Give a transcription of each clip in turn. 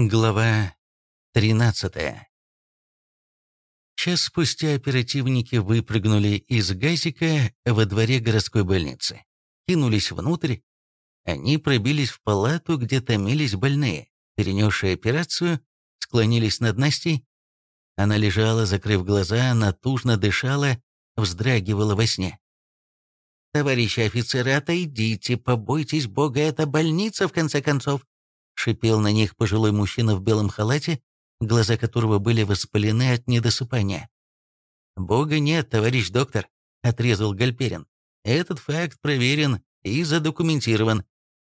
Глава 13 Час спустя оперативники выпрыгнули из газика во дворе городской больницы. Кинулись внутрь. Они пробились в палату, где томились больные, перенесшие операцию, склонились над Настей. Она лежала, закрыв глаза, натужно дышала, вздрагивала во сне. «Товарищи офицеры, отойдите, побойтесь Бога, это больница, в конце концов!» Шипел на них пожилой мужчина в белом халате, глаза которого были воспалены от недосыпания. «Бога нет, товарищ доктор», — отрезал Гальперин. «Этот факт проверен и задокументирован.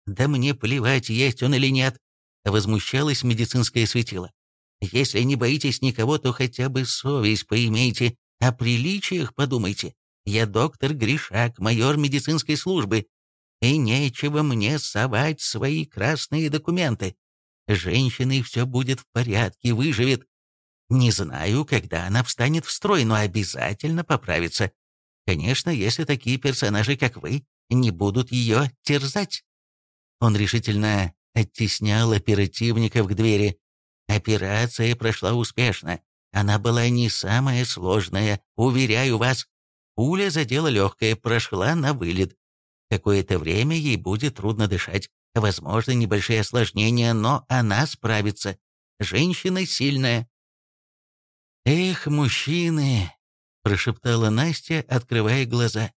Да мне плевать, есть он или нет», — возмущалось медицинское светило. «Если не боитесь никого, то хотя бы совесть поимейте, о приличиях подумайте. Я доктор Гришак, майор медицинской службы, и нечего мне совать свои красные документы. Женщиной все будет в порядке, выживет. Не знаю, когда она встанет в строй, но обязательно поправится. Конечно, если такие персонажи, как вы, не будут ее терзать. Он решительно оттеснял оперативников к двери. Операция прошла успешно. Она была не самая сложная, уверяю вас. Пуля задела легкое, прошла на вылет. Какое-то время ей будет трудно дышать. Возможно, небольшие осложнения, но она справится. Женщина сильная. «Эх, мужчины!» – прошептала Настя, открывая глаза.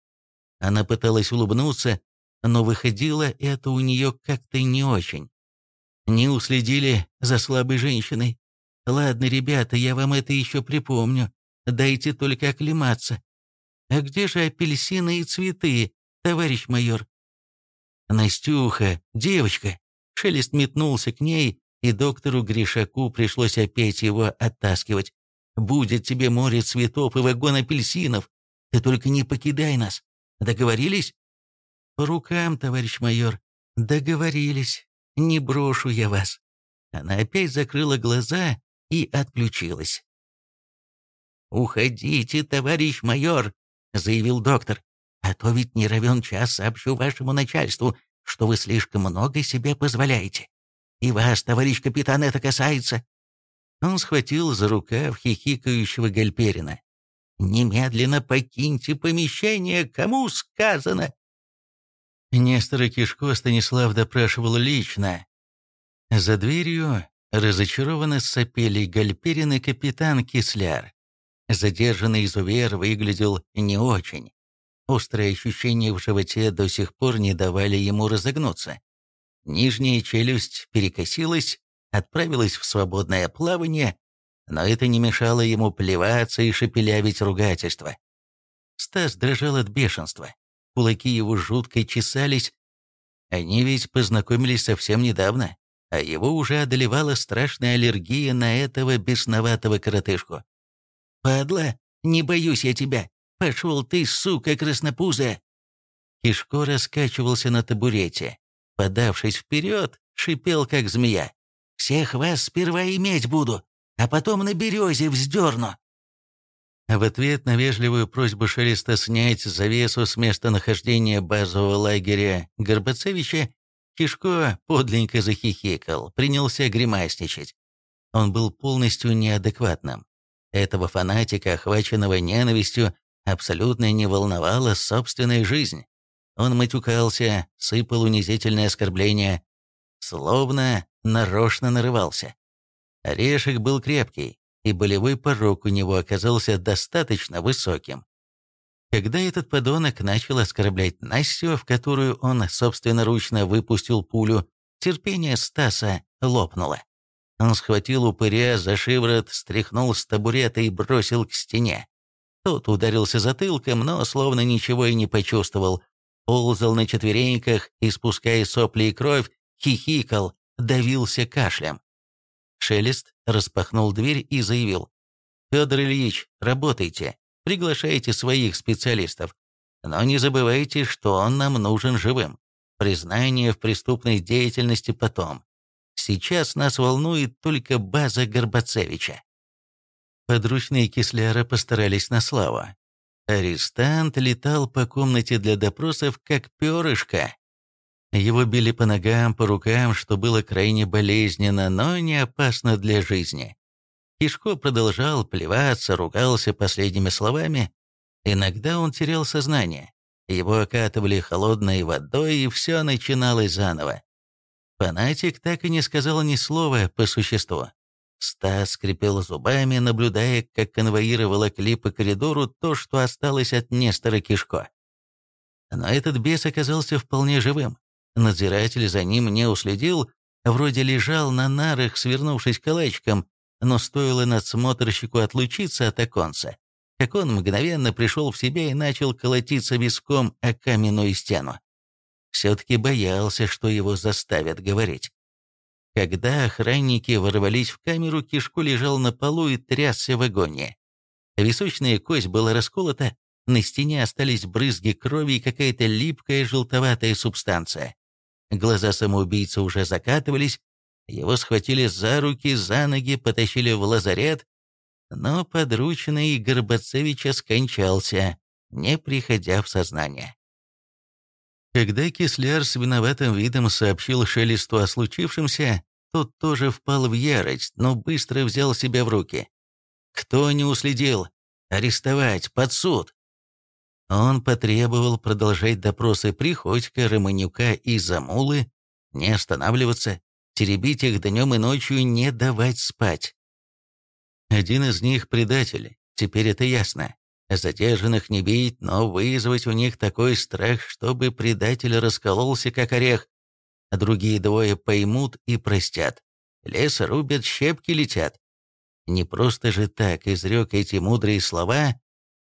Она пыталась улыбнуться, но выходило это у нее как-то не очень. Не уследили за слабой женщиной. Ладно, ребята, я вам это еще припомню. Дайте только оклематься. А где же апельсины и цветы? Товарищ майор». «Настюха, девочка!» Шелест метнулся к ней, и доктору Гришаку пришлось опять его оттаскивать. «Будет тебе море цветов и вагон апельсинов. Ты только не покидай нас. Договорились?» «По рукам, товарищ майор. Договорились. Не брошу я вас». Она опять закрыла глаза и отключилась. «Уходите, товарищ майор», — заявил доктор. А то ведь не равен час сообщу вашему начальству, что вы слишком много себе позволяете. И вас, товарищ капитан, это касается». Он схватил за рукав хихикающего Гальперина. «Немедленно покиньте помещение, кому сказано!» Нестора Кишко Станислав допрашивал лично. За дверью разочарованно сопели Гальперин и капитан Кисляр. Задержанный изувер выглядел не очень. Острые ощущения в животе до сих пор не давали ему разогнуться. Нижняя челюсть перекосилась, отправилась в свободное плавание, но это не мешало ему плеваться и шепелявить ругательства. Стас дрожал от бешенства. Кулаки его жутко чесались. Они ведь познакомились совсем недавно, а его уже одолевала страшная аллергия на этого бесноватого коротышку. «Падла, не боюсь я тебя. «Пошел ты, сука краснопузая!» Кишко раскачивался на табурете. Подавшись вперед, шипел, как змея. «Всех вас сперва иметь буду, а потом на березе вздерну!» В ответ на вежливую просьбу Шелеста снять завесу с местонахождения базового лагеря Горбацевича, Кишко подленько захихикал, принялся гримасничать. Он был полностью неадекватным. Этого фанатика, охваченного ненавистью, абсолютно не волновала собственная жизнь. Он матюкался, сыпал унизительные оскорбления, словно нарочно нарывался. Орешек был крепкий, и болевой порог у него оказался достаточно высоким. Когда этот подонок начал оскорблять Настю, в которую он собственноручно выпустил пулю, терпение Стаса лопнуло. Он схватил упыря за шиворот, стряхнул с табурета и бросил к стене. Тот ударился затылком, но словно ничего и не почувствовал. Ползал на четвереньках, испуская сопли и кровь, хихикал, давился кашлем. Шелест распахнул дверь и заявил. «Федор Ильич, работайте, приглашайте своих специалистов. Но не забывайте, что он нам нужен живым. Признание в преступной деятельности потом. Сейчас нас волнует только база Горбацевича». Подручные Кисляра постарались на славу. Арестант летал по комнате для допросов, как перышко. Его били по ногам, по рукам, что было крайне болезненно, но не опасно для жизни. Кишко продолжал плеваться, ругался последними словами. Иногда он терял сознание. Его окатывали холодной водой, и все начиналось заново. Фанатик так и не сказал ни слова по существу. Стас скрипел зубами, наблюдая, как конвоировала клип по коридору то, что осталось от Нестора Кишко. Но этот бес оказался вполне живым. Надзиратель за ним не уследил, вроде лежал на нарах, свернувшись калачиком, но стоило надсмотрщику отлучиться от оконца, как он мгновенно пришел в себя и начал колотиться виском о каменную стену. Все-таки боялся, что его заставят говорить. Когда охранники ворвались в камеру, Кишку лежал на полу и трясся в агонии. Височная кость была расколота, на стене остались брызги крови и какая-то липкая желтоватая субстанция. Глаза самоубийцы уже закатывались, его схватили за руки, за ноги, потащили в лазарет, но подручный Горбацевича скончался, не приходя в сознание. Когда Кисляр с виноватым видом сообщил Шелесту о случившемся, тот тоже впал в ярость, но быстро взял себя в руки. «Кто не уследил? Арестовать, под суд!» Он потребовал продолжать допросы Приходько, Романюка и Замулы, не останавливаться, теребить их днем и ночью, не давать спать. Один из них предатель, теперь это ясно. Задержанных не бить, но вызвать у них такой страх, чтобы предатель раскололся, как орех. А другие двое поймут и простят. Лес рубят, щепки летят. Не просто же так изрек эти мудрые слова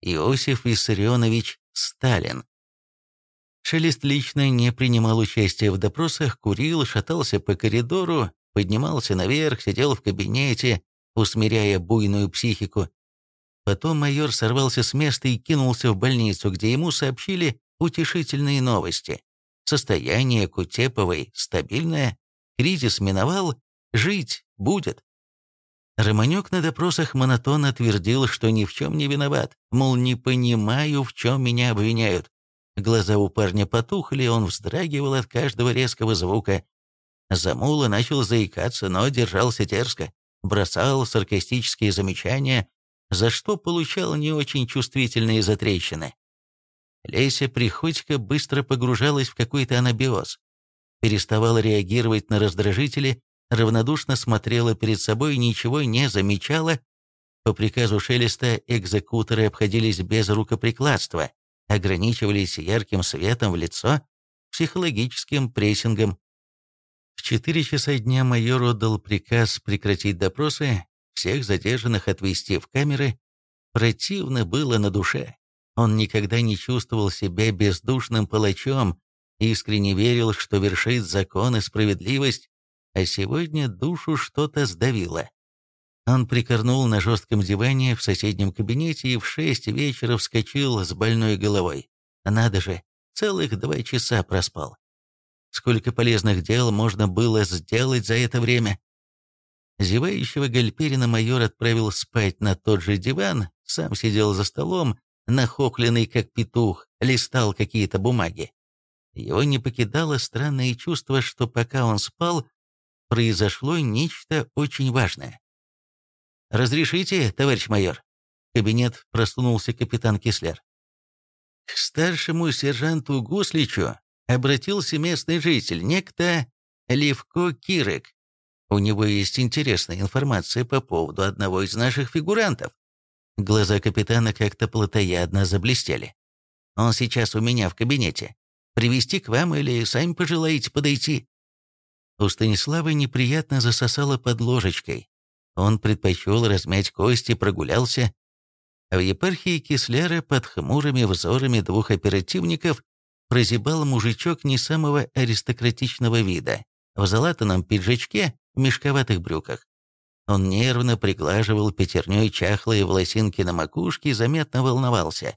Иосиф Виссарионович Сталин. Шелест лично не принимал участия в допросах, курил, шатался по коридору, поднимался наверх, сидел в кабинете, усмиряя буйную психику. Потом майор сорвался с места и кинулся в больницу, где ему сообщили утешительные новости. Состояние Кутеповой стабильное, кризис миновал, жить будет. Романюк на допросах монотонно твердил, что ни в чем не виноват, мол, не понимаю, в чем меня обвиняют. Глаза у парня потухли, он вздрагивал от каждого резкого звука. Замула начал заикаться, но держался дерзко бросал саркастические замечания, за что получал не очень чувствительные затрещины. Леся Приходько быстро погружалась в какой-то анабиоз. Переставала реагировать на раздражители, равнодушно смотрела перед собой, ничего не замечала. По приказу Шелеста экзекуторы обходились без рукоприкладства, ограничивались ярким светом в лицо, психологическим прессингом, в четыре часа дня майор отдал приказ прекратить допросы, всех задержанных отвезти в камеры. Противно было на душе. Он никогда не чувствовал себя бездушным палачом, искренне верил, что вершит закон и справедливость, а сегодня душу что-то сдавило. Он прикорнул на жестком диване в соседнем кабинете и в шесть вечера вскочил с больной головой. Надо же, целых два часа проспал. Сколько полезных дел можно было сделать за это время. Зевающего Гальперина майор отправил спать на тот же диван, сам сидел за столом, нахохленный как петух, листал какие-то бумаги. Его не покидало странное чувство, что пока он спал, произошло нечто очень важное. «Разрешите, товарищ майор?» В кабинет просунулся капитан Кислер. «К старшему сержанту Гусличу обратился местный житель, некто Левко Кирек. У него есть интересная информация по поводу одного из наших фигурантов. Глаза капитана как-то плотоядно заблестели. Он сейчас у меня в кабинете. Привести к вам или сами пожелаете подойти?» У Станислава неприятно засосало под ложечкой. Он предпочел размять кости, прогулялся. В епархии Кислера под хмурыми взорами двух оперативников прозябал мужичок не самого аристократичного вида, в залатанном пиджачке, в мешковатых брюках. Он нервно приглаживал пятерней чахлые волосинки на макушке и заметно волновался.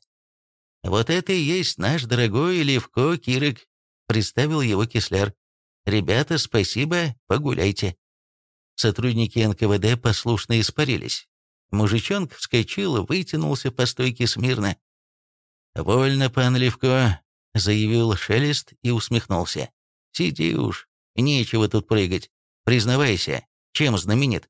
«Вот это и есть наш дорогой Левко Кирик», — представил его Кисляр. «Ребята, спасибо, погуляйте». Сотрудники НКВД послушно испарились. Мужичонка вскочил, вытянулся по стойке смирно. «Вольно, пан Левко, заявил Шелест и усмехнулся. Сиди уж, нечего тут прыгать. Признавайся, чем знаменит?»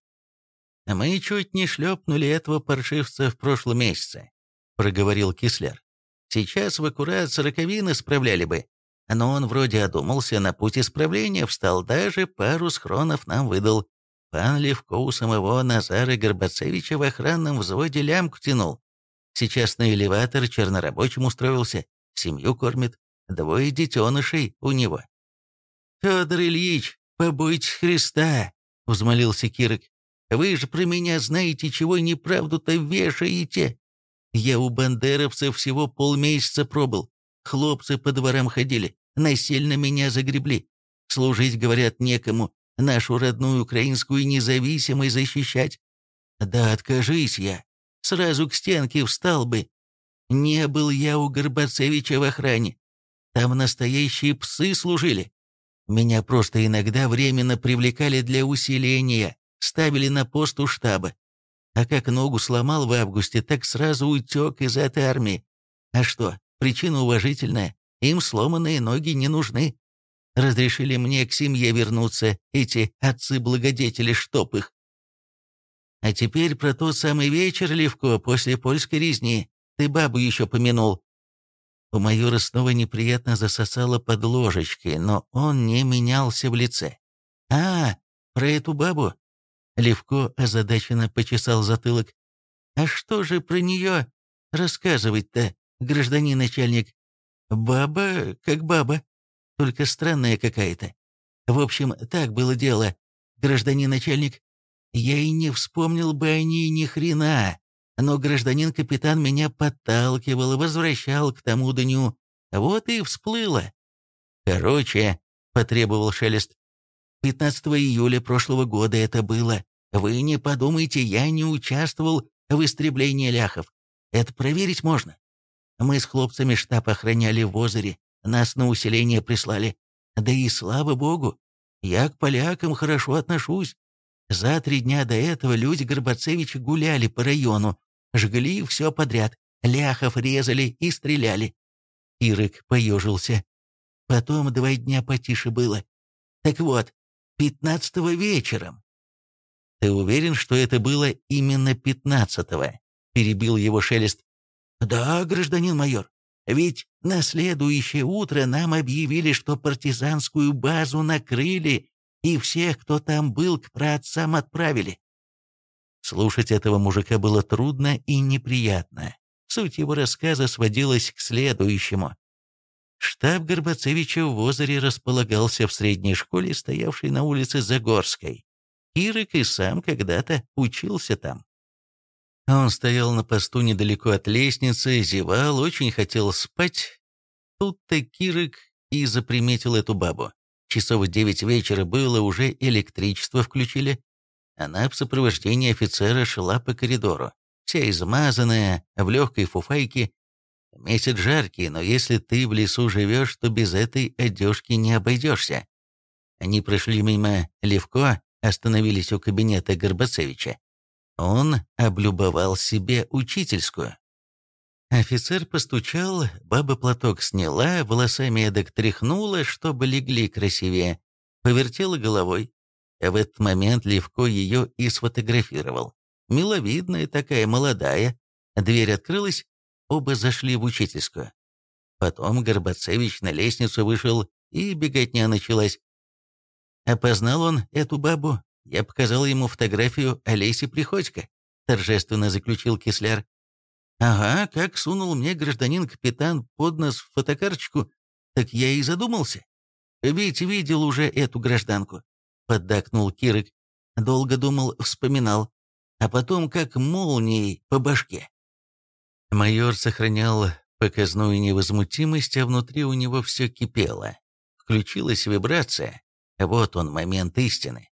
«Мы чуть не шлепнули этого паршивца в прошлом месяце», — проговорил Кислер. «Сейчас в аккурат сороковины справляли бы. Но он вроде одумался, на путь исправления встал, даже пару схронов нам выдал. Пан Левко у самого Назара Горбацевича в охранном взводе лямку тянул. Сейчас на элеватор чернорабочим устроился, семью кормит, двое детенышей у него. «Федор Ильич, побойтесь Христа!» — взмолился Кирок. «Вы же про меня знаете, чего неправду-то вешаете. Я у бандеровцев всего полмесяца пробыл. Хлопцы по дворам ходили, насильно меня загребли. Служить, говорят, некому, нашу родную украинскую независимость защищать. Да откажись я, сразу к стенке встал бы. Не был я у Горбацевича в охране. Там настоящие псы служили. Меня просто иногда временно привлекали для усиления, ставили на пост у штаба. А как ногу сломал в августе, так сразу утек из этой армии. А что, причина уважительная, им сломанные ноги не нужны. Разрешили мне к семье вернуться, эти отцы-благодетели, чтоб их. А теперь про тот самый вечер, Левко, после польской резни. Ты бабу еще помянул. У майора снова неприятно засосало под ложечкой, но он не менялся в лице. «А, про эту бабу?» Левко озадаченно почесал затылок. «А что же про нее рассказывать-то, гражданин начальник? Баба как баба только странная какая-то. В общем, так было дело, гражданин начальник. Я и не вспомнил бы о ней ни хрена, но гражданин-капитан меня подталкивал, возвращал к тому дню. Вот и всплыло. Короче, потребовал Шелест. 15 июля прошлого года это было. Вы не подумайте, я не участвовал в истреблении ляхов. Это проверить можно. Мы с хлопцами штаб охраняли в озере. Нас на усиление прислали. Да и слава богу, я к полякам хорошо отношусь. За три дня до этого люди Горбацевича гуляли по району, жгли все подряд, ляхов резали и стреляли. Ирык поежился. Потом два дня потише было. Так вот, пятнадцатого вечером. «Ты уверен, что это было именно пятнадцатого?» — перебил его Шелест. «Да, гражданин майор. Ведь на следующее утро нам объявили, что партизанскую базу накрыли, и всех, кто там был, к праотцам отправили. Слушать этого мужика было трудно и неприятно. Суть его рассказа сводилась к следующему. Штаб Горбацевича в озере располагался в средней школе, стоявшей на улице Загорской. Кирик и сам когда-то учился там. Он стоял на посту недалеко от лестницы, зевал, очень хотел спать. Тут-то Кирик и заприметил эту бабу. Часов девять вечера было, уже электричество включили. Она в сопровождении офицера шла по коридору, вся измазанная, в легкой фуфайке. Месяц жаркий, но если ты в лесу живешь, то без этой одежки не обойдешься. Они прошли мимо Левко, остановились у кабинета Горбацевича. Он облюбовал себе учительскую. Офицер постучал, баба платок сняла, волосами эдак тряхнула, чтобы легли красивее, повертела головой. В этот момент Левко ее и сфотографировал. Миловидная такая, молодая. Дверь открылась, оба зашли в учительскую. Потом Горбацевич на лестницу вышел, и беготня началась. Опознал он эту бабу, я показал ему фотографию Олеси Приходько, торжественно заключил Кисляр. Ага, как сунул мне гражданин-капитан под нос фотокарточку, так я и задумался. Ведь видел уже эту гражданку, поддакнул Кирик. Долго думал, вспоминал, а потом как молнией по башке. Майор сохранял показную невозмутимость, а внутри у него все кипело. Включилась вибрация. Вот он, момент истины.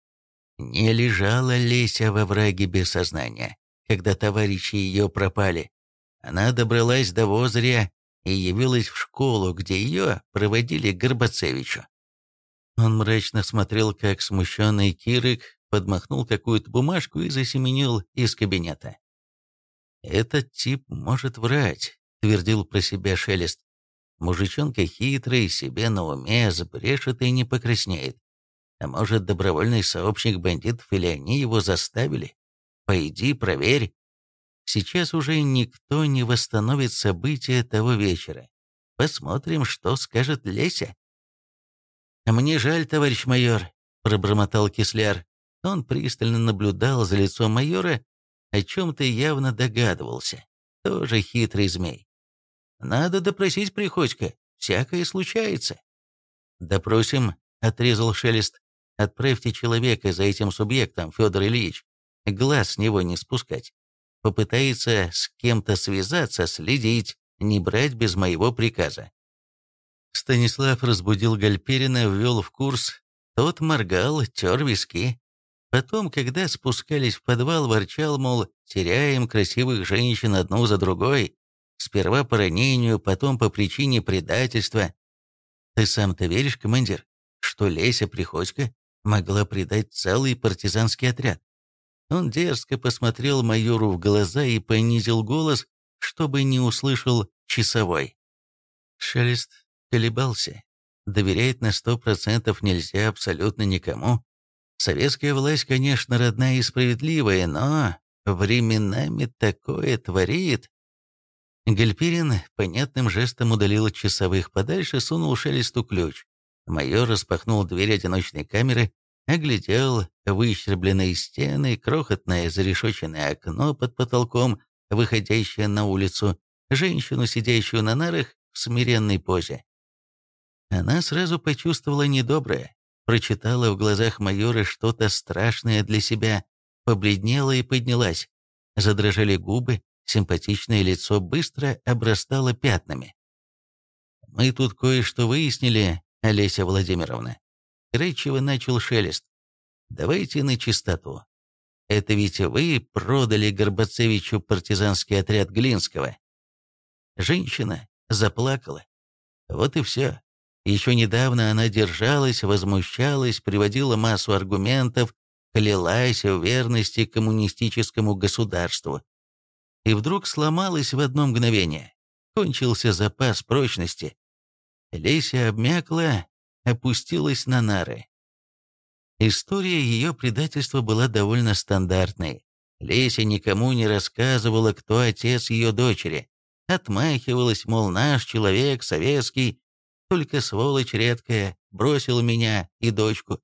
Не лежала Леся во враге без сознания, когда товарищи ее пропали. Она добралась до Возря и явилась в школу, где ее проводили к Горбацевичу. Он мрачно смотрел, как смущенный Кирик подмахнул какую-то бумажку и засеменил из кабинета. «Этот тип может врать», — твердил про себя Шелест. Мужичонка хитрый, себе на уме, сбрешет и не покраснеет. А может, добровольный сообщник бандитов или они его заставили? Пойди, проверь. Сейчас уже никто не восстановит события того вечера. Посмотрим, что скажет Леся. «Мне жаль, товарищ майор», — пробормотал Кисляр. Он пристально наблюдал за лицом майора, о чем-то явно догадывался. Тоже хитрый змей. «Надо допросить Приходько, всякое случается». «Допросим», — отрезал Шелест. «Отправьте человека за этим субъектом, Федор Ильич. Глаз с него не спускать. Попытается с кем-то связаться, следить, не брать без моего приказа. Станислав разбудил Гальперина, ввел в курс. Тот моргал, тер виски. Потом, когда спускались в подвал, ворчал, мол, теряем красивых женщин одну за другой. Сперва по ранению, потом по причине предательства. Ты сам-то веришь, командир, что Леся Приходько могла предать целый партизанский отряд? Он дерзко посмотрел майору в глаза и понизил голос, чтобы не услышал часовой. Шелест колебался. Доверять на сто процентов нельзя абсолютно никому. Советская власть, конечно, родная и справедливая, но временами такое творит. Гальперин понятным жестом удалил от часовых подальше, сунул шелесту ключ. Майор распахнул дверь одиночной камеры, оглядел выщербленные стены, крохотное зарешоченное окно под потолком, выходящее на улицу, женщину, сидящую на нарах в смиренной позе. Она сразу почувствовала недоброе, прочитала в глазах майора что-то страшное для себя, побледнела и поднялась. Задрожали губы, симпатичное лицо быстро обрастало пятнами. «Мы тут кое-что выяснили, Олеся Владимировна». Рычево начал шелест. «Давайте на чистоту. Это ведь вы продали Горбацевичу партизанский отряд Глинского». Женщина заплакала. Вот и все. Еще недавно она держалась, возмущалась, приводила массу аргументов, клялась в верности коммунистическому государству. И вдруг сломалась в одно мгновение. Кончился запас прочности. Леся обмякла, опустилась на нары. История ее предательства была довольно стандартной. Леся никому не рассказывала, кто отец ее дочери. Отмахивалась, мол, наш человек, советский, только сволочь редкая, бросил меня и дочку.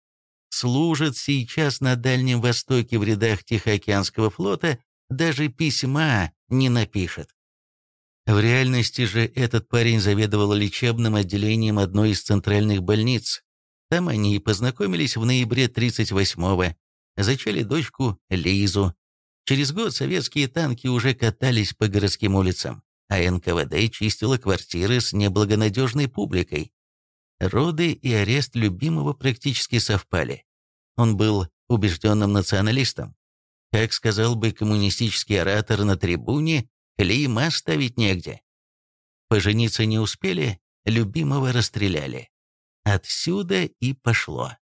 Служит сейчас на Дальнем Востоке в рядах Тихоокеанского флота, даже письма не напишет. В реальности же этот парень заведовал лечебным отделением одной из центральных больниц. Там они и познакомились в ноябре 38-го, зачали дочку Лизу. Через год советские танки уже катались по городским улицам а НКВД чистила квартиры с неблагонадежной публикой. Роды и арест любимого практически совпали. Он был убежденным националистом. Как сказал бы коммунистический оратор на трибуне, клейма ставить негде. Пожениться не успели, любимого расстреляли. Отсюда и пошло.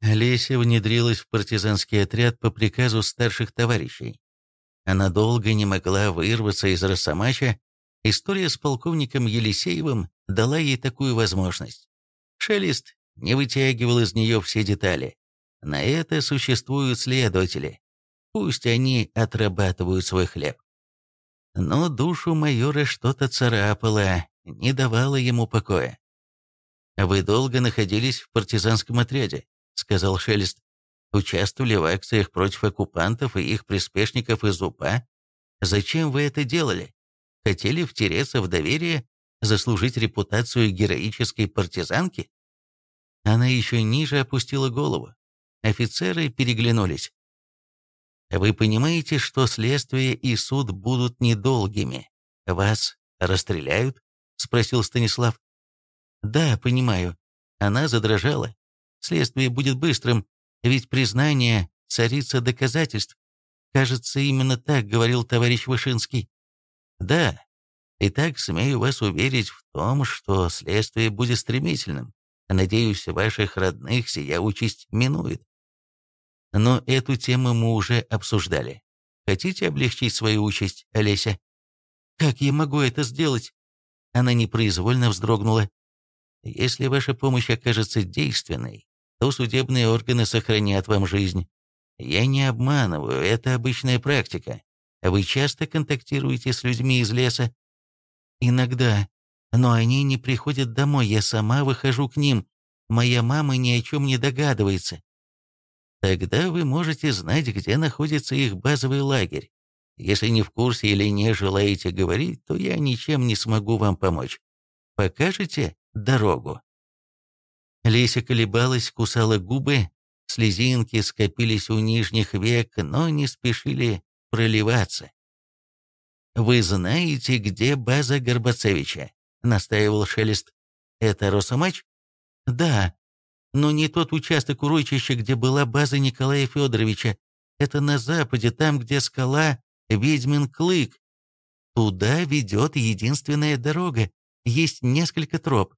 Леся внедрилась в партизанский отряд по приказу старших товарищей. Она долго не могла вырваться из Росомача. История с полковником Елисеевым дала ей такую возможность. Шелест не вытягивал из нее все детали. На это существуют следователи. Пусть они отрабатывают свой хлеб. Но душу майора что-то царапало, не давало ему покоя. «Вы долго находились в партизанском отряде», — сказал Шелест участвовали в акциях против оккупантов и их приспешников из УПА. Зачем вы это делали? Хотели втереться в доверие, заслужить репутацию героической партизанки? Она еще ниже опустила голову. Офицеры переглянулись. «Вы понимаете, что следствие и суд будут недолгими? Вас расстреляют?» — спросил Станислав. «Да, понимаю». Она задрожала. «Следствие будет быстрым, ведь признание – царица доказательств. Кажется, именно так говорил товарищ Вышинский. Да, и так смею вас уверить в том, что следствие будет стремительным. Надеюсь, ваших родных сия участь минует. Но эту тему мы уже обсуждали. Хотите облегчить свою участь, Олеся? Как я могу это сделать? Она непроизвольно вздрогнула. «Если ваша помощь окажется действенной, то судебные органы сохранят вам жизнь. Я не обманываю, это обычная практика. Вы часто контактируете с людьми из леса?» «Иногда. Но они не приходят домой, я сама выхожу к ним. Моя мама ни о чем не догадывается. Тогда вы можете знать, где находится их базовый лагерь. Если не в курсе или не желаете говорить, то я ничем не смогу вам помочь. Покажете дорогу?» Леся колебалась, кусала губы, слезинки скопились у нижних век, но не спешили проливаться. «Вы знаете, где база Горбацевича?» — настаивал Шелест. «Это Росомач?» «Да, но не тот участок урочища, где была база Николая Федоровича. Это на западе, там, где скала Ведьмин Клык. Туда ведет единственная дорога. Есть несколько троп».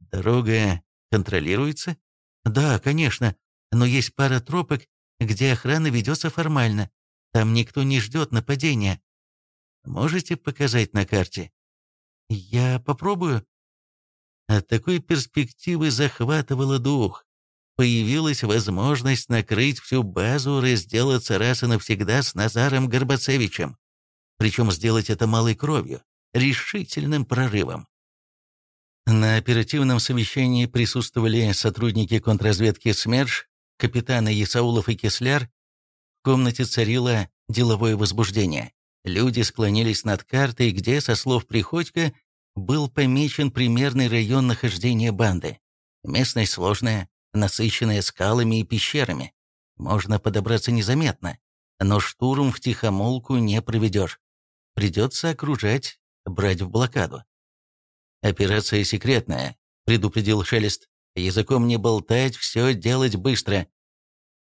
«Дорога контролируется?» «Да, конечно, но есть пара тропок, где охрана ведется формально. Там никто не ждет нападения. Можете показать на карте?» «Я попробую». От такой перспективы захватывало дух. Появилась возможность накрыть всю базу, разделаться раз и навсегда с Назаром Горбацевичем. Причем сделать это малой кровью, решительным прорывом. На оперативном совещании присутствовали сотрудники контрразведки СМЕРШ, капитаны Исаулов и Кисляр. В комнате царило деловое возбуждение. Люди склонились над картой, где, со слов Приходько, был помечен примерный район нахождения банды. Местность сложная, насыщенная скалами и пещерами. Можно подобраться незаметно, но штурм в тихомолку не проведешь. Придется окружать, брать в блокаду. «Операция секретная», — предупредил Шелест. «Языком не болтать, все делать быстро».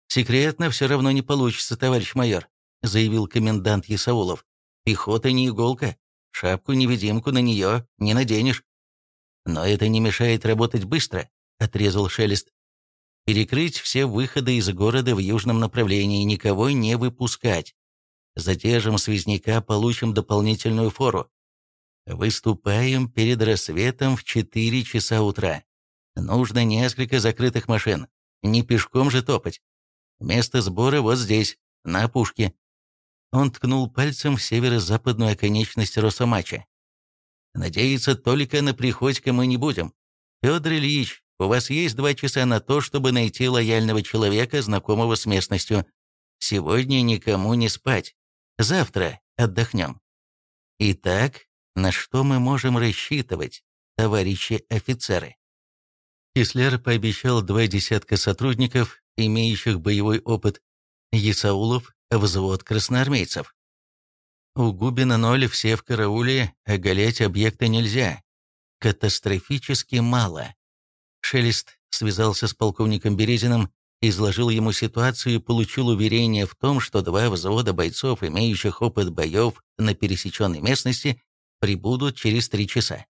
«Секретно все равно не получится, товарищ майор», — заявил комендант Исаулов. Пехота не иголка, шапку-невидимку на нее не наденешь. Но это не мешает работать быстро, отрезал Шелест. Перекрыть все выходы из города в южном направлении, никого не выпускать. Задержим связняка, получим дополнительную фору. Выступаем перед рассветом в 4 часа утра. Нужно несколько закрытых машин. Не пешком же топать. Место сбора вот здесь, на опушке. Он ткнул пальцем в северо-западную оконечность Росомача. «Надеяться только на Приходько мы не будем. Федор Ильич, у вас есть два часа на то, чтобы найти лояльного человека, знакомого с местностью. Сегодня никому не спать. Завтра отдохнем. Итак, на что мы можем рассчитывать, товарищи офицеры?» Кислер пообещал два десятка сотрудников, имеющих боевой опыт. Исаулов взвод красноармейцев. У Губина ноль, все в карауле, оголять объекты нельзя. Катастрофически мало. Шелест связался с полковником Березиным, изложил ему ситуацию и получил уверение в том, что два взвода бойцов, имеющих опыт боев на пересеченной местности, прибудут через три часа.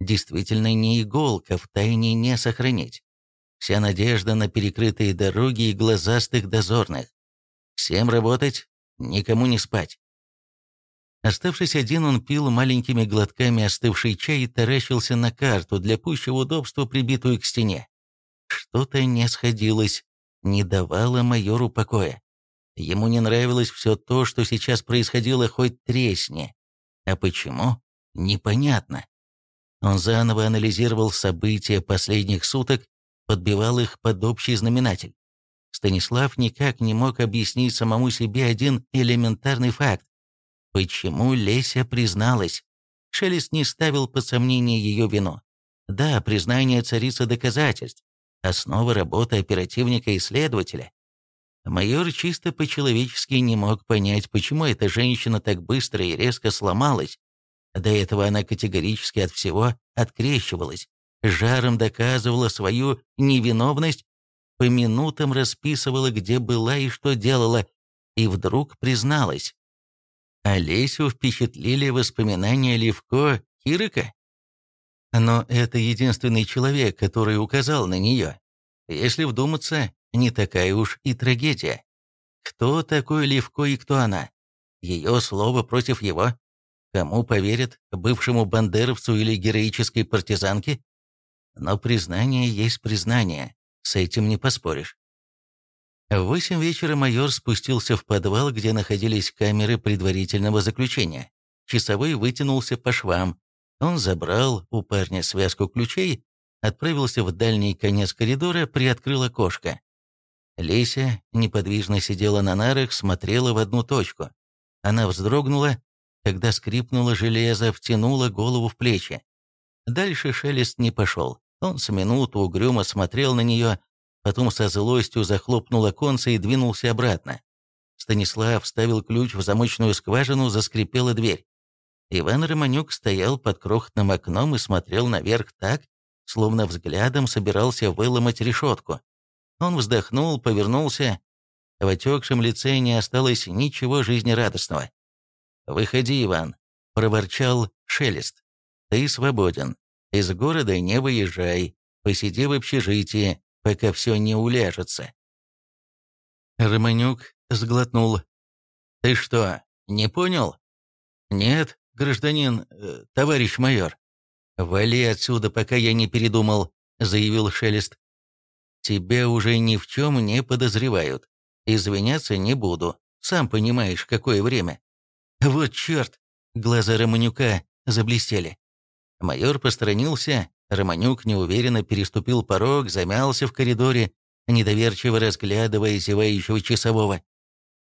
Действительно, не иголка в тайне не сохранить. Вся надежда на перекрытые дороги и глазастых дозорных. Всем работать, никому не спать. Оставшись один, он пил маленькими глотками остывший чай и таращился на карту, для пущего удобства прибитую к стене. Что-то не сходилось, не давало майору покоя. Ему не нравилось все то, что сейчас происходило, хоть тресни. А почему? Непонятно. Он заново анализировал события последних суток, подбивал их под общий знаменатель. Станислав никак не мог объяснить самому себе один элементарный факт. Почему Леся призналась? Шелест не ставил под сомнение ее вину. Да, признание царицы доказательств, основа работы оперативника и следователя. Майор чисто по-человечески не мог понять, почему эта женщина так быстро и резко сломалась. До этого она категорически от всего открещивалась, жаром доказывала свою невиновность по минутам расписывала, где была и что делала, и вдруг призналась. Олесю впечатлили воспоминания Левко Кирика. Но это единственный человек, который указал на нее. Если вдуматься, не такая уж и трагедия. Кто такой Левко и кто она? Ее слово против его. Кому поверят, бывшему бандеровцу или героической партизанке? Но признание есть признание, с этим не поспоришь. В восемь вечера майор спустился в подвал, где находились камеры предварительного заключения. Часовой вытянулся по швам. Он забрал у парня связку ключей, отправился в дальний конец коридора, приоткрыл окошко. Леся неподвижно сидела на нарах, смотрела в одну точку. Она вздрогнула, когда скрипнуло железо, втянула голову в плечи. Дальше шелест не пошел. Он с минуту угрюмо смотрел на нее, потом со злостью захлопнул оконце и двинулся обратно. Станислав вставил ключ в замочную скважину, заскрипела дверь. Иван Романюк стоял под крохотным окном и смотрел наверх так, словно взглядом собирался выломать решетку. Он вздохнул, повернулся. В отекшем лице не осталось ничего жизнерадостного. «Выходи, Иван», — проворчал Шелест. «Ты свободен. Из города не выезжай. Посиди в общежитии, пока все не уляжется. Романюк сглотнул. «Ты что, не понял?» «Нет, гражданин, э, товарищ майор». «Вали отсюда, пока я не передумал», — заявил Шелест. «Тебя уже ни в чем не подозревают. Извиняться не буду. Сам понимаешь, какое время». «Вот черт!» — глаза Романюка заблестели. Майор посторонился, Романюк неуверенно переступил порог, замялся в коридоре, недоверчиво разглядывая зевающего часового.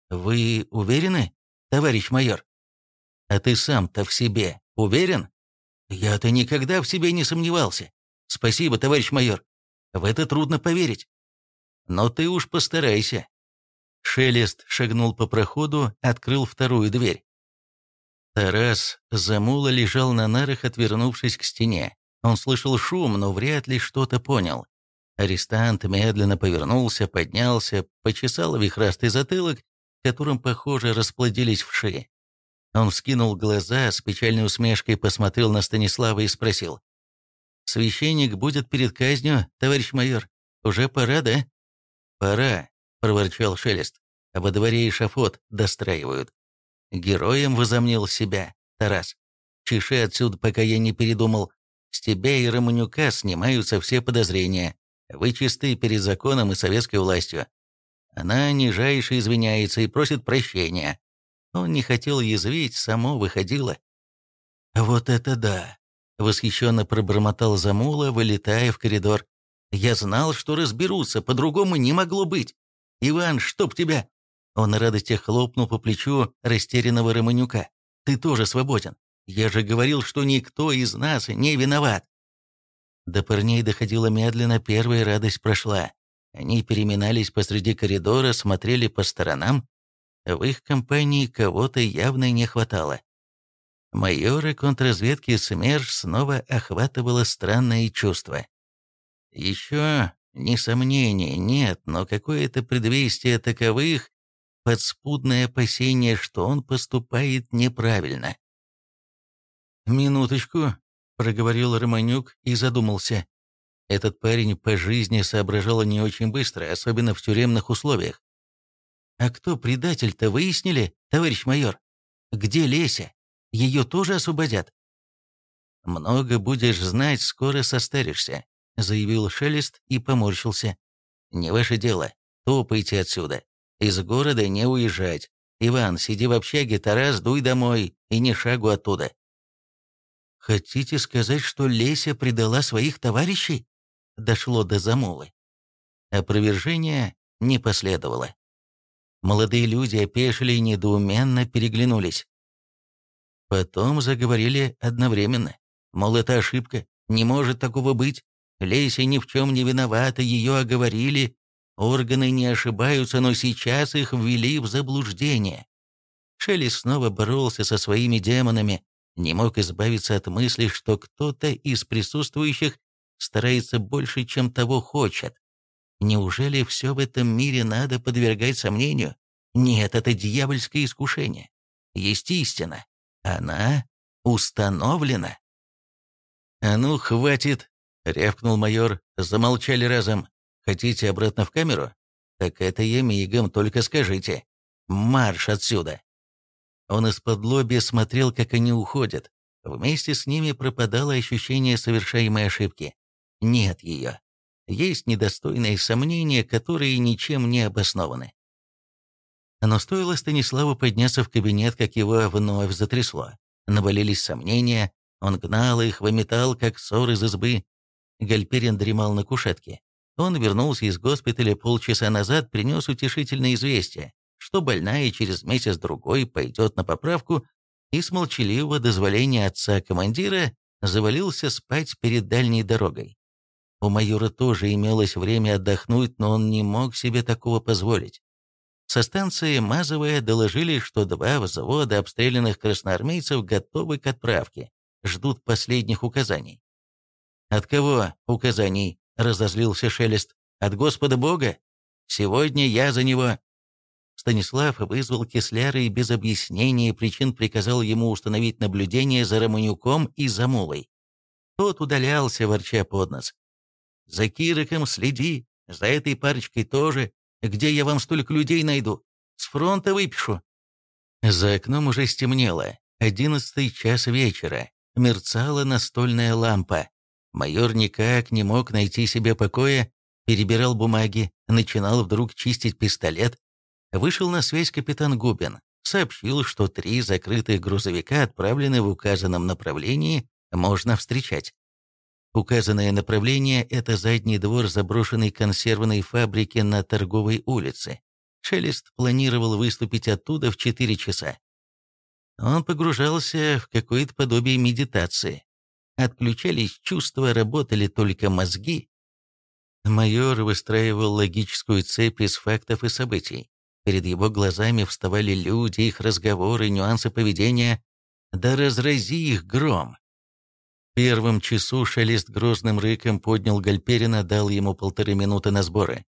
«Вы уверены, товарищ майор? А ты сам-то в себе уверен?» «Я-то никогда в себе не сомневался. Спасибо, товарищ майор. В это трудно поверить. Но ты уж постарайся». Шелест шагнул по проходу, открыл вторую дверь. Тарас Замула лежал на нарах, отвернувшись к стене. Он слышал шум, но вряд ли что-то понял. Арестант медленно повернулся, поднялся, почесал вихрастый затылок, которым, похоже, расплодились вши. Он вскинул глаза, с печальной усмешкой посмотрел на Станислава и спросил. «Священник будет перед казнью, товарищ майор. Уже пора, да?» «Пора», — проворчал Шелест. «Во дворе и шафот достраивают». Героем возомнил себя, Тарас. Чеши отсюда, пока я не передумал. С тебя и Романюка снимаются все подозрения. Вы чисты перед законом и советской властью. Она нижайше извиняется и просит прощения. Он не хотел язвить, само выходило. «Вот это да!» — восхищенно пробормотал Замула, вылетая в коридор. «Я знал, что разберутся, по-другому не могло быть. Иван, чтоб тебя!» Он на радостях хлопнул по плечу растерянного Романюка. «Ты тоже свободен. Я же говорил, что никто из нас не виноват». До парней доходила медленно, первая радость прошла. Они переминались посреди коридора, смотрели по сторонам. В их компании кого-то явно не хватало. Майора контрразведки СМЕРШ снова охватывало странное чувство. Еще ни сомнений нет, но какое-то предвестие таковых подспудное опасение, что он поступает неправильно. «Минуточку», — проговорил Романюк и задумался. Этот парень по жизни соображал не очень быстро, особенно в тюремных условиях. «А кто предатель-то, выяснили, товарищ майор? Где Леся? Ее тоже освободят?» «Много будешь знать, скоро состаришься», — заявил Шелест и поморщился. «Не ваше дело. Топайте отсюда. Из города не уезжать. Иван, сиди в общаге, Тарас, дуй домой и не шагу оттуда. «Хотите сказать, что Леся предала своих товарищей?» Дошло до замолы. Опровержения не последовало. Молодые люди опешили и недоуменно переглянулись. Потом заговорили одновременно. Мол, это ошибка, не может такого быть. Леся ни в чем не виновата, ее оговорили. Органы не ошибаются, но сейчас их ввели в заблуждение. Шелли снова боролся со своими демонами, не мог избавиться от мысли, что кто-то из присутствующих старается больше, чем того хочет. Неужели все в этом мире надо подвергать сомнению? Нет, это дьявольское искушение. Есть истина. Она установлена. «А ну, хватит!» — рявкнул майор. Замолчали разом. «Хотите обратно в камеру? Так это я мигом, только скажите. Марш отсюда!» Он из-под лобья смотрел, как они уходят. Вместе с ними пропадало ощущение совершаемой ошибки. Нет ее. Есть недостойные сомнения, которые ничем не обоснованы. Но стоило Станиславу подняться в кабинет, как его вновь затрясло. Навалились сомнения, он гнал их, выметал, как ссор из избы. Гальперин дремал на кушетке. Он вернулся из госпиталя полчаса назад, принес утешительное известие, что больная через месяц-другой пойдет на поправку, и с молчаливого дозволения отца-командира завалился спать перед дальней дорогой. У майора тоже имелось время отдохнуть, но он не мог себе такого позволить. Со станции Мазовая доложили, что два взвода обстрелянных красноармейцев готовы к отправке, ждут последних указаний. «От кого указаний?» — разозлился Шелест. «От Господа Бога? Сегодня я за него». Станислав вызвал Кисляра и без объяснения причин приказал ему установить наблюдение за Романюком и за Мулой. Тот удалялся, ворча под нос. «За Кириком следи, за этой парочкой тоже, где я вам столько людей найду? С фронта выпишу». За окном уже стемнело. Одиннадцатый час вечера. Мерцала настольная лампа. Майор никак не мог найти себе покоя, перебирал бумаги, начинал вдруг чистить пистолет. Вышел на связь капитан Губин. Сообщил, что три закрытых грузовика отправлены в указанном направлении, можно встречать. Указанное направление – это задний двор заброшенной консервной фабрики на торговой улице. Шелест планировал выступить оттуда в 4 часа. Он погружался в какое-то подобие медитации. Отключались чувства, работали только мозги. Майор выстраивал логическую цепь из фактов и событий. Перед его глазами вставали люди, их разговоры, нюансы поведения. Да разрази их гром первом часу шелест грозным рыком поднял Гальперина, дал ему полторы минуты на сборы.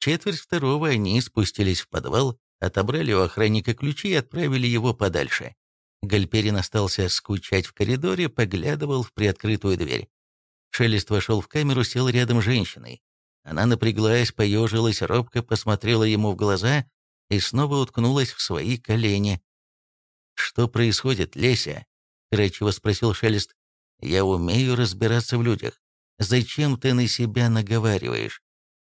Четверть второго они спустились в подвал, отобрали у охранника ключи и отправили его подальше. Гальперин остался скучать в коридоре, поглядывал в приоткрытую дверь. Шелест вошел в камеру, сел рядом с женщиной. Она напряглась, поежилась, робко посмотрела ему в глаза и снова уткнулась в свои колени. «Что происходит, Леся?» — кратчево спросил Шелест. Я умею разбираться в людях. Зачем ты на себя наговариваешь?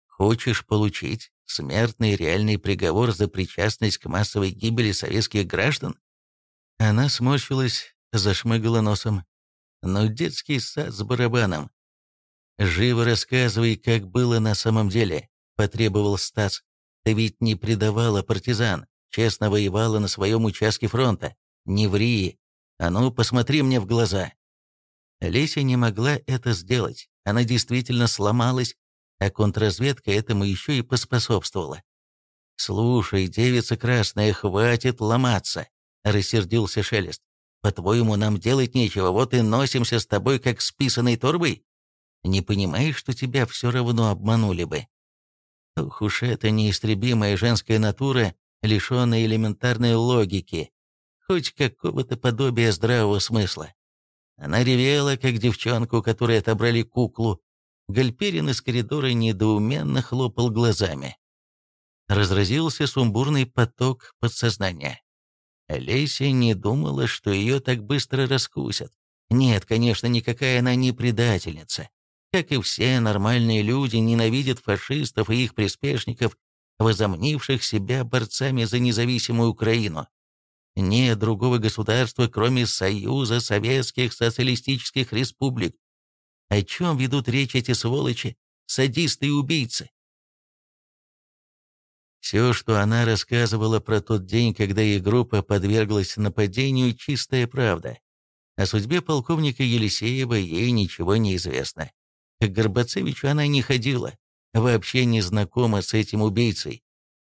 Хочешь получить смертный реальный приговор за причастность к массовой гибели советских граждан? Она сморщилась, зашмыгала носом. Но детский сад с барабаном. «Живо рассказывай, как было на самом деле», — потребовал Стас. «Ты ведь не предавала партизан, честно воевала на своем участке фронта. Не ври. А ну, посмотри мне в глаза. Леся не могла это сделать. Она действительно сломалась, а контрразведка этому еще и поспособствовала. «Слушай, девица красная, хватит ломаться!» — рассердился Шелест. «По-твоему, нам делать нечего, вот и носимся с тобой, как с писаной торбой? Не понимаешь, что тебя все равно обманули бы?» Ох уж эта неистребимая женская натура, лишенная элементарной логики, хоть какого-то подобия здравого смысла. Она ревела, как девчонка, у которой отобрали куклу. Гальперин из коридора недоуменно хлопал глазами. Разразился сумбурный поток подсознания. Олеся не думала, что ее так быстро раскусят. Нет, конечно, никакая она не предательница. Как и все нормальные люди, ненавидят фашистов и их приспешников, возомнивших себя борцами за независимую Украину. Нет другого государства, кроме Союза Советских Социалистических Республик. О чем ведут речь эти сволочи, садисты и убийцы? Все, что она рассказывала про тот день, когда их группа подверглась нападению, чистая правда. О судьбе полковника Елисеева ей ничего не известно. К Горбацевичу она не ходила, вообще не знакома с этим убийцей.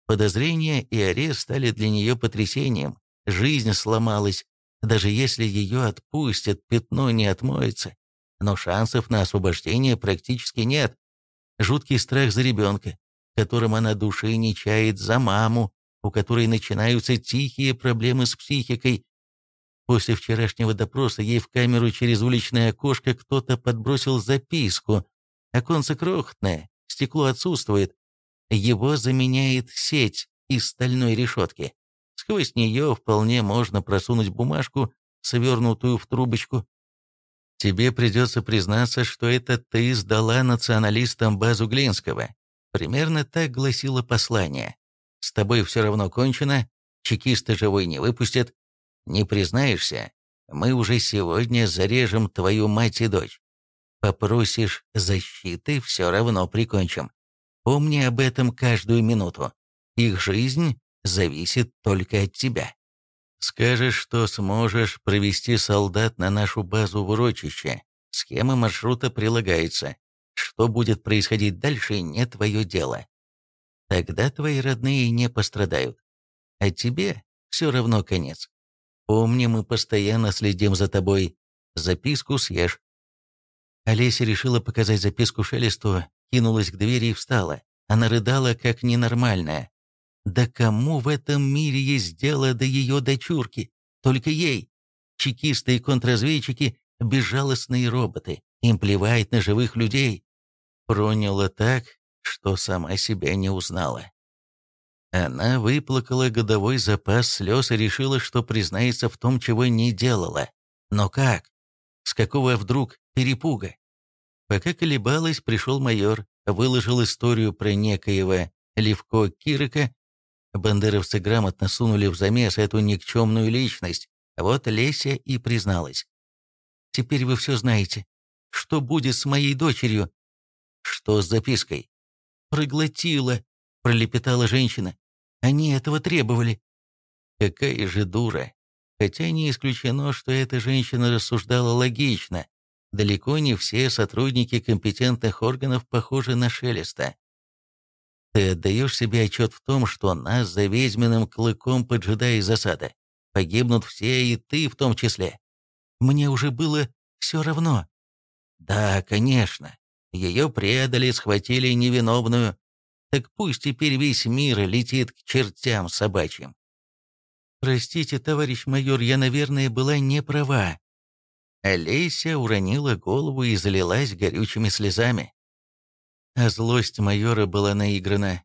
Подозрения и арест стали для нее потрясением. Жизнь сломалась. Даже если ее отпустят, пятно не отмоется. Но шансов на освобождение практически нет. Жуткий страх за ребенка, которым она души не чает, за маму, у которой начинаются тихие проблемы с психикой. После вчерашнего допроса ей в камеру через уличное окошко кто-то подбросил записку. Оконце крохотное, стекло отсутствует. Его заменяет сеть из стальной решетки. Сквозь нее вполне можно просунуть бумажку, свернутую в трубочку. Тебе придется признаться, что это ты сдала националистам базу Глинского. Примерно так гласило послание. С тобой все равно кончено, чекисты живой не выпустят. Не признаешься, мы уже сегодня зарежем твою мать и дочь. Попросишь защиты, все равно прикончим. Помни об этом каждую минуту. Их жизнь зависит только от тебя. Скажешь, что сможешь провести солдат на нашу базу в урочище. Схема маршрута прилагается. Что будет происходить дальше, не твое дело. Тогда твои родные не пострадают. А тебе все равно конец. Помни, мы постоянно следим за тобой. Записку съешь. Олеся решила показать записку Шелесту, кинулась к двери и встала. Она рыдала, как ненормальная. Да кому в этом мире есть дело до ее дочурки? Только ей. Чекисты и контрразведчики – безжалостные роботы. Им плевать на живых людей. Проняла так, что сама себя не узнала. Она выплакала годовой запас слез и решила, что признается в том, чего не делала. Но как? С какого вдруг перепуга? Пока колебалась, пришел майор, выложил историю про некоего Левко Кирика. Бандеровцы грамотно сунули в замес эту никчемную личность. Вот Леся и призналась. «Теперь вы все знаете. Что будет с моей дочерью?» «Что с запиской?» «Проглотила», — пролепетала женщина. Они этого требовали. Какая же дура. Хотя не исключено, что эта женщина рассуждала логично. Далеко не все сотрудники компетентных органов похожи на Шелеста. Ты отдаешь себе отчет в том, что нас за ведьминым клыком поджидает засада. Погибнут все, и ты в том числе. Мне уже было все равно. Да, конечно. Ее предали, схватили невиновную. Так пусть теперь весь мир летит к чертям собачьим. Простите, товарищ майор, я, наверное, была не права. Олеся уронила голову и залилась горючими слезами. А злость майора была наиграна.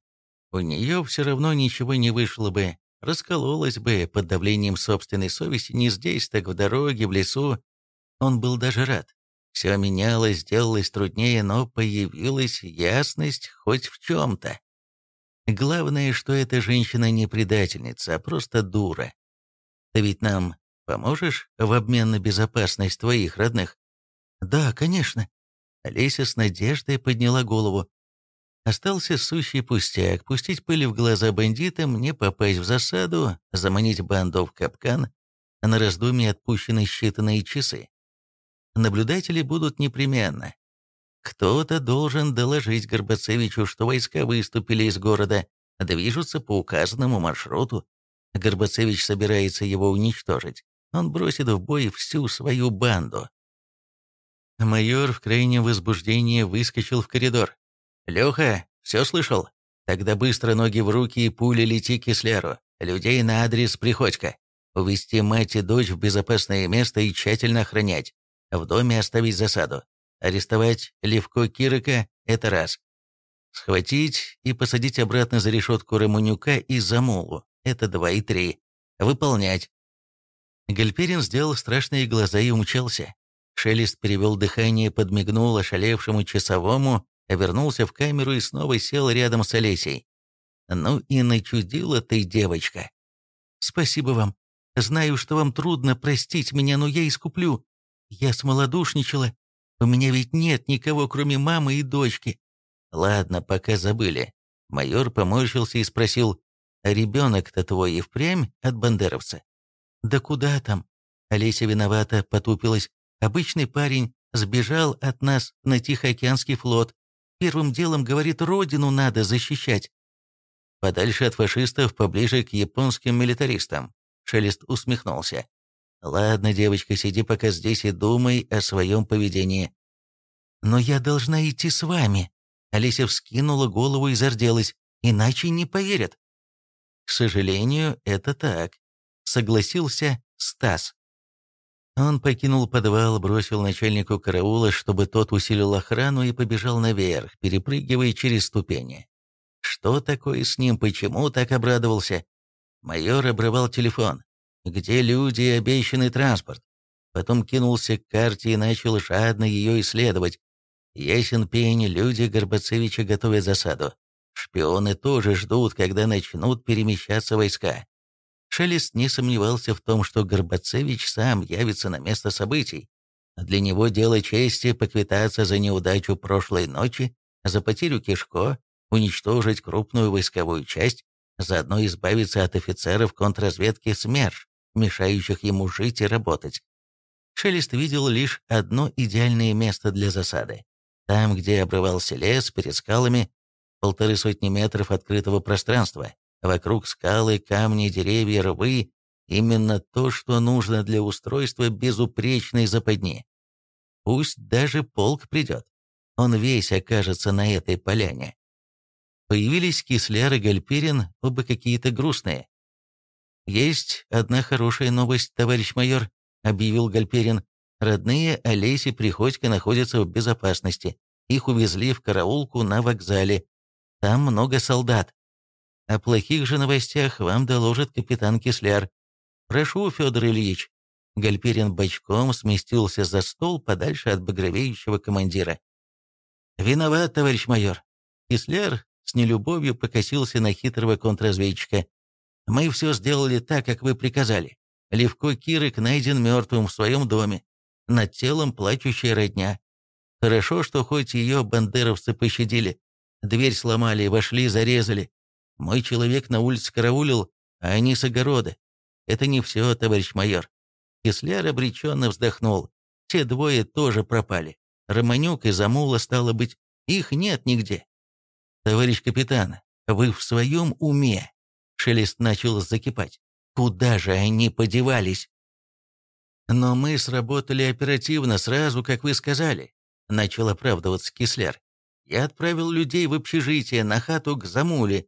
У нее все равно ничего не вышло бы, раскололась бы под давлением собственной совести не здесь, так в дороге, в лесу. Он был даже рад. Все менялось, сделалось труднее, но появилась ясность хоть в чем-то. Главное, что эта женщина не предательница, а просто дура. Ты ведь нам поможешь в обмен на безопасность твоих родных? Да, конечно. Олеся с надеждой подняла голову. Остался сущий пустяк, пустить пыль в глаза бандитам, не попасть в засаду, заманить банду в капкан, на раздумье отпущены считанные часы. Наблюдатели будут непременно. Кто-то должен доложить Горбацевичу, что войска выступили из города, движутся по указанному маршруту. Горбацевич собирается его уничтожить. Он бросит в бой всю свою банду. Майор в крайнем возбуждении выскочил в коридор. «Леха, все слышал? Тогда быстро ноги в руки и пули лети Кисляру. Людей на адрес Приходько. Увести мать и дочь в безопасное место и тщательно охранять. В доме оставить засаду. Арестовать Левко Кирика – это раз. Схватить и посадить обратно за решетку Романюка и Замулу – это два и три. Выполнять. Гальперин сделал страшные глаза и умчался. Шелест перевел дыхание, подмигнул ошалевшему часовому, вернулся в камеру и снова сел рядом с Олесей. «Ну и начудила ты, девочка!» «Спасибо вам. Знаю, что вам трудно простить меня, но я искуплю. Я смолодушничала. У меня ведь нет никого, кроме мамы и дочки. Ладно, пока забыли. Майор поморщился и спросил, а ребенок-то твой и впрямь от бандеровца? Да куда там? Олеся виновата, потупилась. Обычный парень сбежал от нас на Тихоокеанский флот. Первым делом, говорит, родину надо защищать. Подальше от фашистов, поближе к японским милитаристам. Шелест усмехнулся. «Ладно, девочка, сиди пока здесь и думай о своем поведении». «Но я должна идти с вами». Олеся вскинула голову и зарделась. «Иначе не поверят». «К сожалению, это так», — согласился Стас. Он покинул подвал, бросил начальнику караула, чтобы тот усилил охрану и побежал наверх, перепрыгивая через ступени. Что такое с ним, почему так обрадовался? Майор обрывал телефон. Где люди и обещанный транспорт? Потом кинулся к карте и начал жадно ее исследовать. Ясен пень, люди Горбацевича готовят засаду. Шпионы тоже ждут, когда начнут перемещаться войска. Шелест не сомневался в том, что Горбацевич сам явится на место событий. Для него дело чести поквитаться за неудачу прошлой ночи, за потерю Кишко, уничтожить крупную войсковую часть, заодно избавиться от офицеров контрразведки СМЕРШ, мешающих ему жить и работать. Шелест видел лишь одно идеальное место для засады. Там, где обрывался лес, перед скалами, полторы сотни метров открытого пространства, вокруг скалы, камни, деревья, рвы, именно то, что нужно для устройства безупречной западни. Пусть даже полк придет, он весь окажется на этой поляне. Появились Кисляр и Гальперин, оба какие-то грустные. «Есть одна хорошая новость, товарищ майор», — объявил Гальперин. «Родные Олеси Приходько находятся в безопасности. Их увезли в караулку на вокзале. Там много солдат. О плохих же новостях вам доложит капитан Кисляр. Прошу, Федор Ильич». Гальперин бочком сместился за стол подальше от багровеющего командира. «Виноват, товарищ майор». Кисляр с нелюбовью покосился на хитрого контрразведчика. «Мы все сделали так, как вы приказали. Левко Кирик найден мертвым в своем доме. Над телом плачущая родня. Хорошо, что хоть ее бандеровцы пощадили. Дверь сломали, вошли, зарезали. Мой человек на улице караулил, а они с огорода. Это не все, товарищ майор». Кисляр обреченно вздохнул. Те двое тоже пропали. Романюк и Замула, стало быть, их нет нигде. «Товарищ капитан, вы в своем уме?» Шелест начал закипать. «Куда же они подевались?» «Но мы сработали оперативно, сразу, как вы сказали», — начал оправдываться Кисляр. «Я отправил людей в общежитие, на хату к Замуле.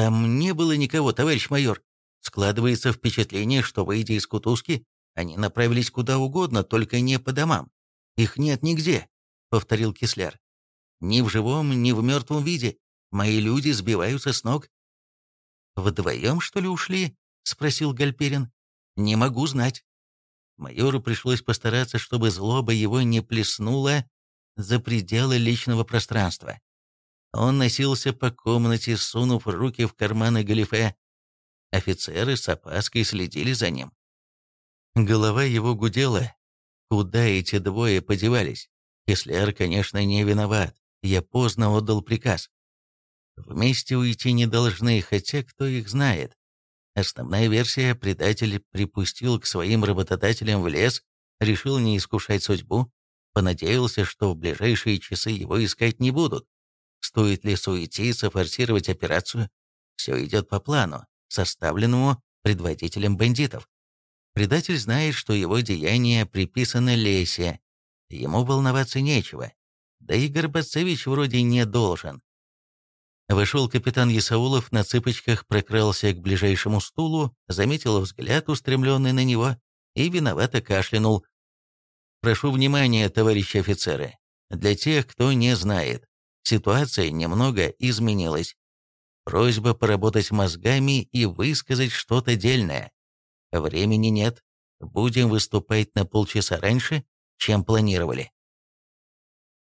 Там не было никого, товарищ майор. Складывается впечатление, что, выйдя из кутузки, они направились куда угодно, только не по домам. Их нет нигде», — повторил Кисляр. «Ни в живом, ни в мертвом виде. Мои люди сбиваются с ног». «Вдвоем, что ли, ушли?» — спросил Гальперин. «Не могу знать». Майору пришлось постараться, чтобы злоба его не плеснула за пределы личного пространства. Он носился по комнате, сунув руки в карманы галифе. Офицеры с опаской следили за ним. Голова его гудела. Куда эти двое подевались? Кислер, конечно, не виноват. Я поздно отдал приказ. Вместе уйти не должны, хотя кто их знает. Основная версия – предатель припустил к своим работодателям в лес, решил не искушать судьбу, понадеялся, что в ближайшие часы его искать не будут. Стоит ли суетиться, форсировать операцию? Все идет по плану, составленному предводителем бандитов. Предатель знает, что его деяние приписано Лесе. Ему волноваться нечего. Да и Горбацевич вроде не должен. Вышел капитан Ясаулов, на цыпочках прокрался к ближайшему стулу, заметил взгляд, устремленный на него, и виновато кашлянул. «Прошу внимания, товарищи офицеры. Для тех, кто не знает, ситуация немного изменилась. Просьба поработать мозгами и высказать что-то дельное. Времени нет. Будем выступать на полчаса раньше, чем планировали».